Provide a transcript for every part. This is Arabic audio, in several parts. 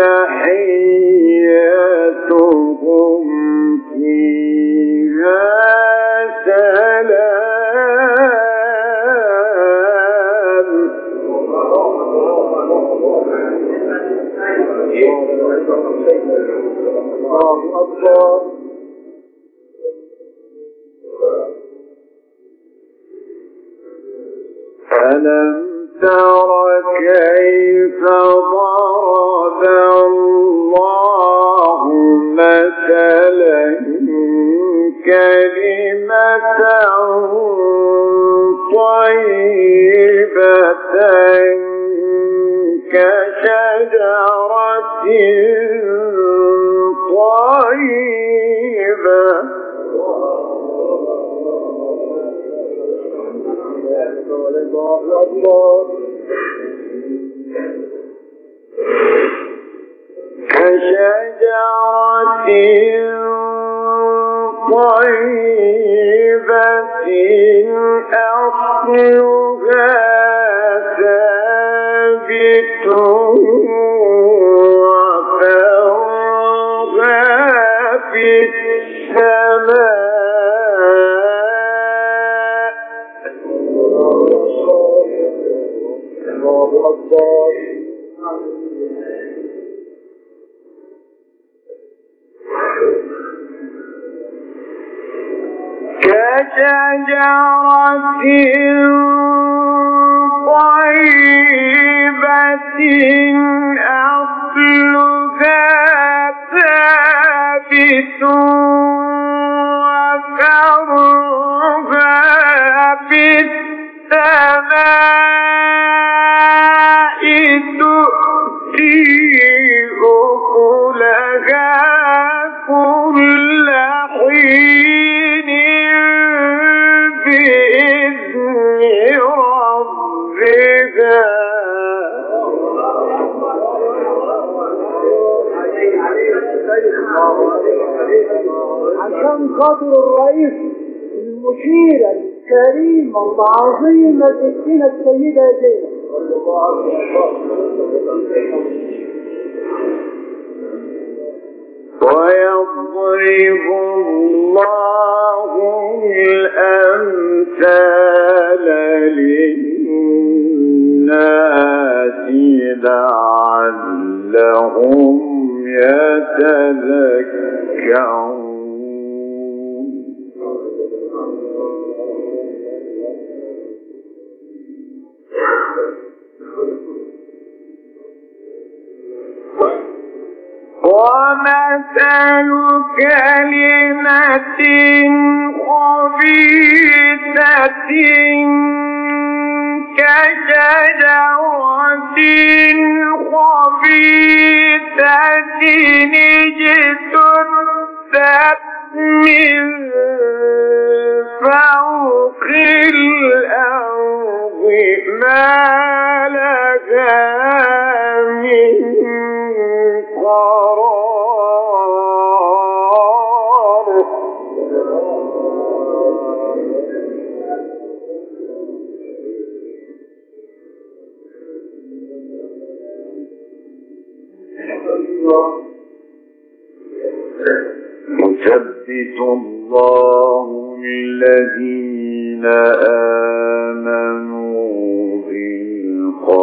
إلى حين الله الغدار كشجرة طيبة أصلها ثابت وفرها في السماء عظيمة من السيدة زينب. ويضرب الله الأمثال للناس لعلهم كَلِمَةٍ خَبِيثَةٍ كَشَجَرَةٍ خَبِيثَةٍ اجْتُثَّتْ مِنْ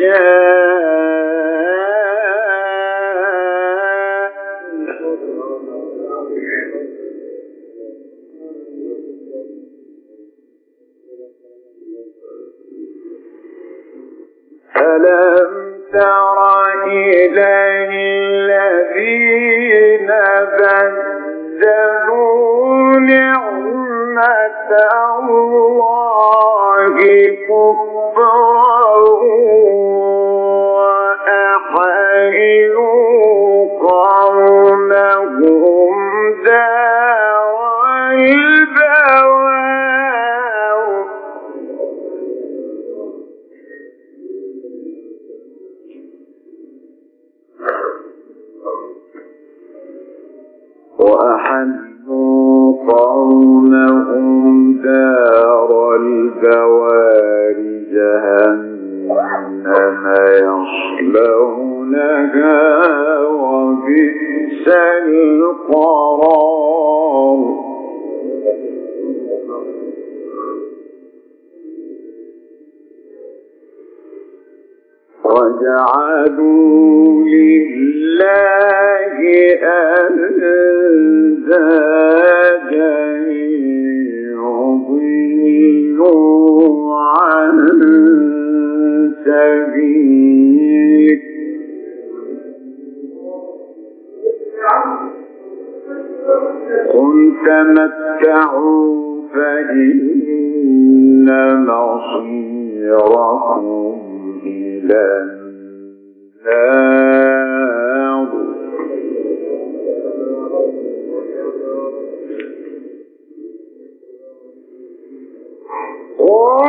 يَشَاءُ جعلوا عن سبيلك قل تمتعوا فإن مصيركم إلى Não. Oh,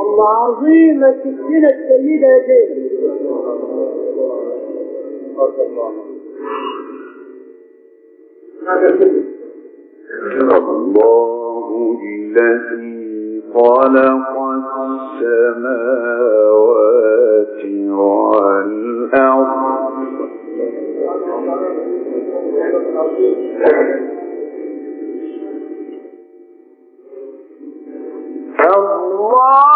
الله عظيمة ستنا السيدة زينب الله الذي خلق السماوات والأرض. الله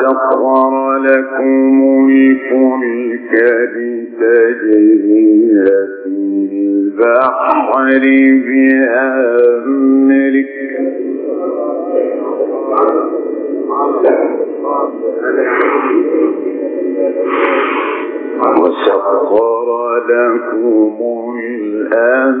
وسخر لكم الفلك لتجري في البحر بأمرك. وسخر لكم الأنهار.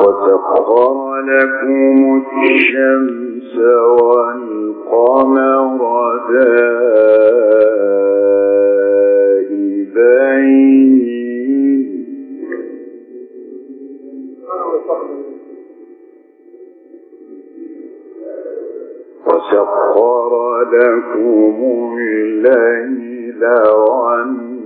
وسخر لكم الشمس والقمر دائبين وسخر لكم الليل والنهار.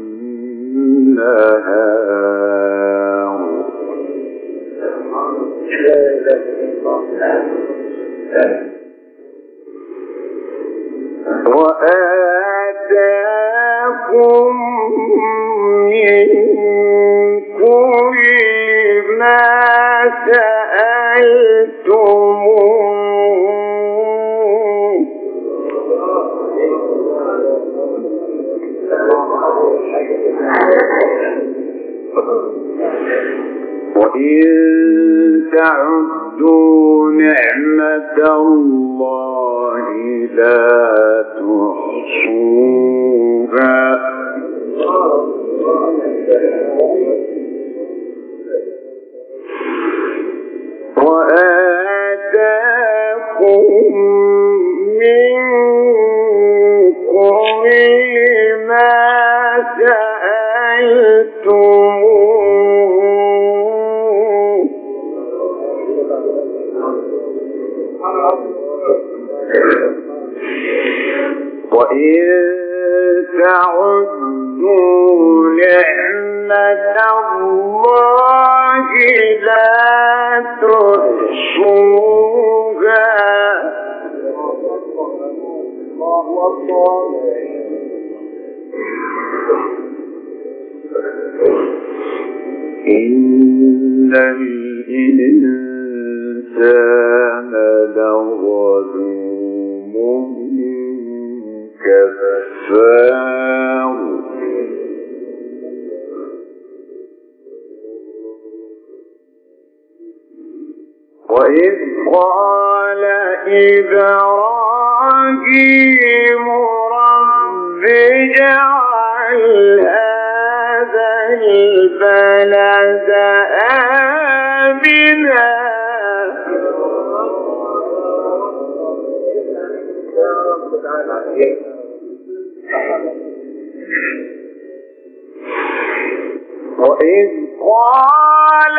وآتاكم من كل ما سألتموه وإن تعدوا نعمة الله وإن الله لا تحصوها إن الإنسان كفار وإذ قال إبراهيم رب اجعل هذا البلد آمنا. وإذ قال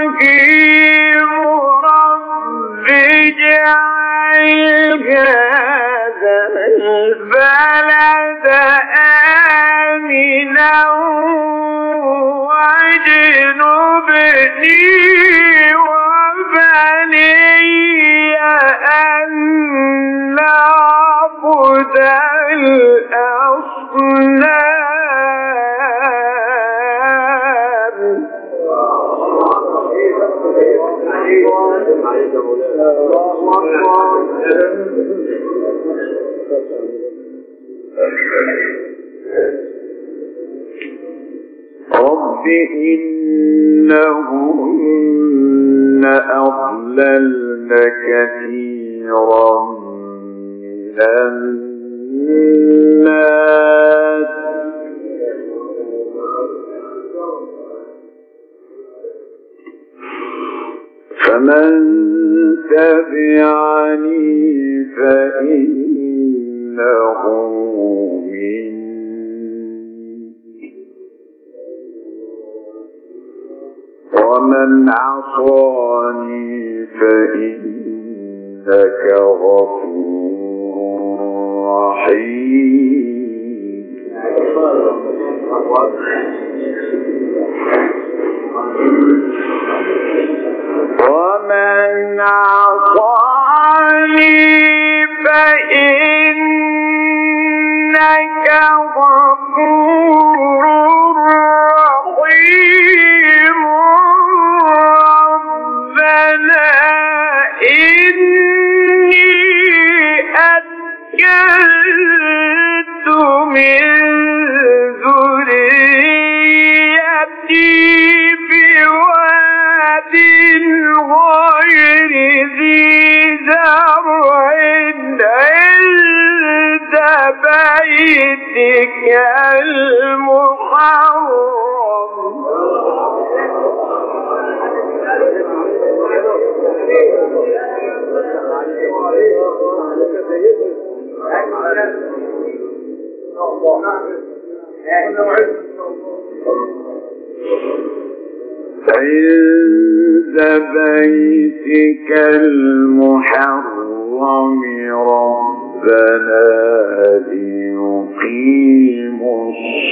إبراهيم رب اجعل هذا البلد آمنا واجنبني وبني أن رب إنهن أضللن كثيرا من الناس. فمن تبعني فإنه ومن عصاني فإنك غفور رحيم. ومن عصاني بيتك المحرم. عند بيتك المحرم. ربنا ليقيموا الصلاة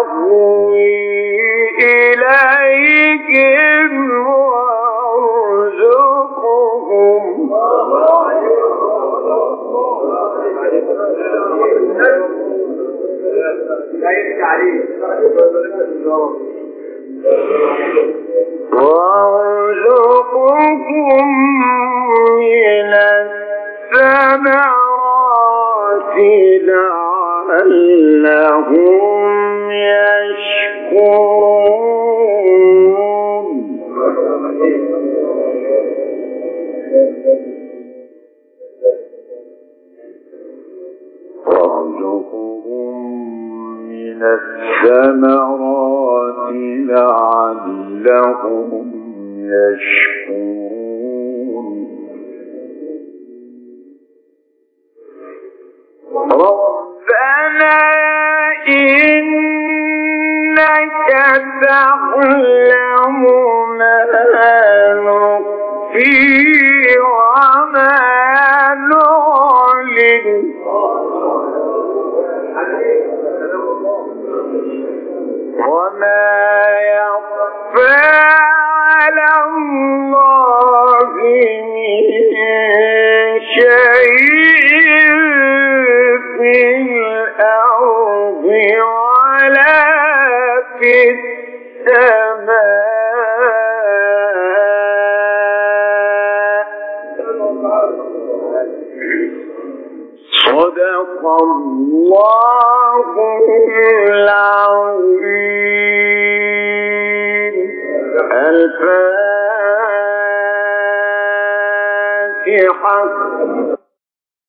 تهوي وارزقهم من الثمرات لعلهم يشكرون. ربنا إنك تعلم ربنا